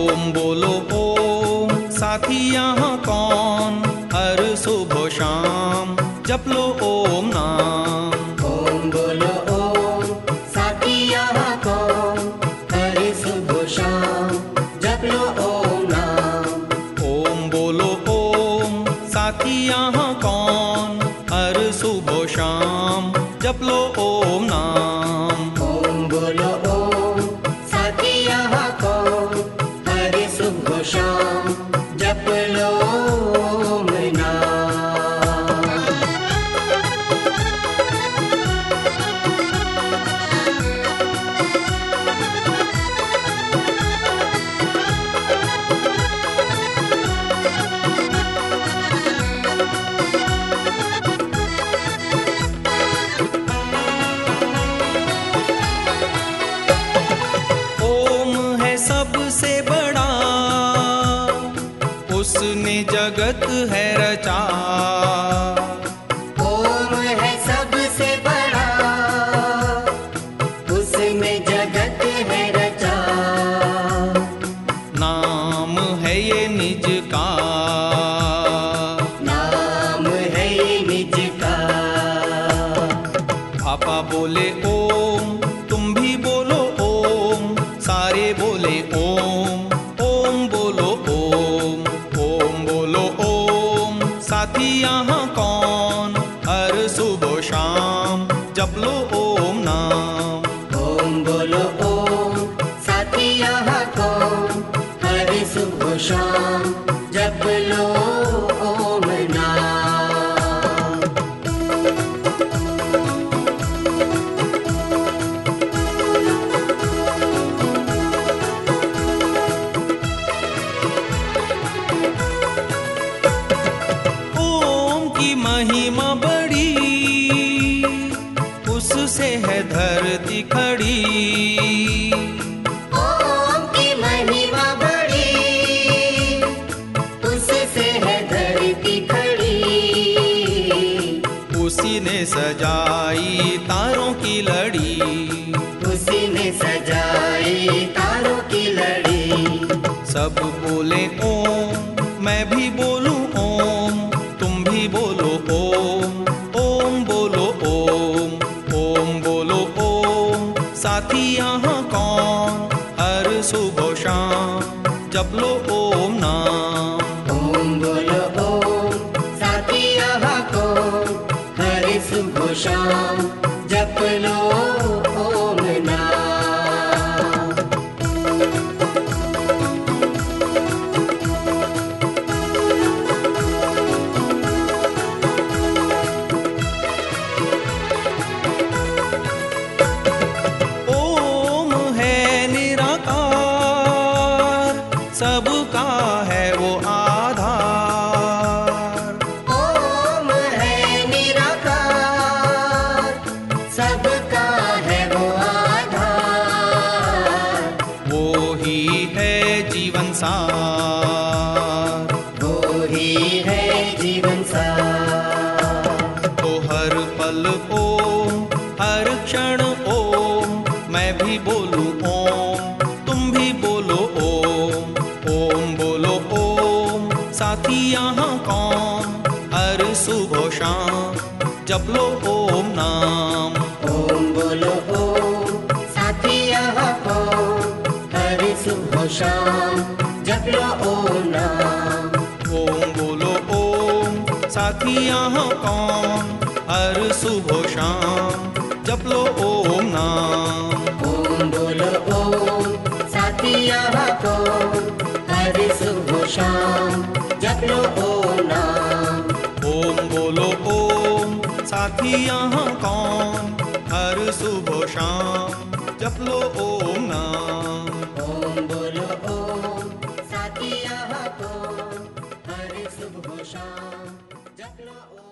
ओम बोलो ओम। साथी यहाँ कौन? हर सुबह शाम जप लो ओम नाम। जगत है रचा। ओम है सबसे बड़ा। उसमें जगत है रचा। नाम है ये निज का। नाम है ये निज का। पापा बोले ओम। तुम भी बोलो ओम। सारे बोले ओम। शाम जप लो ओम नाम। ओम बोलो ओम साथी यहाँ कौन? हर सुबह शाम जप लो ओम नाम। ओम की महिमा है धरती खड़ी। ओम की महिमा बड़ी उससे है धरती खड़ी। उसी ने सजाई तारों की लड़ी। उसी ने सजाई तारों की लड़ी। सब बोले ओम मैं भी बोलूँ। यहाँ कौन? हर सुबह शाम जब लो ओम जीवन सार। वो ही है जीवन सार। तो हर पल ओम हर क्षण ओम मैं भी बोलूँ ओम, तुम भी बोलो ओम ओम बोलो ओम। साथी यहाँ कौन? हर सुबह शाम जप लो लो ओम नाम। ओम बोलो ओम। साथी यहाँ कौन? हर सुबह शाम जप लो ओम नाम। ओम बोलो ओम। साथी यहाँ को हर सुबह शाम जप लो ओम नाम। ओम बोलो ओम। साथी यहाँ कौन? हर सुबह शाम जप लो ओम नाम। ओम बोलो ओम। शाम ओम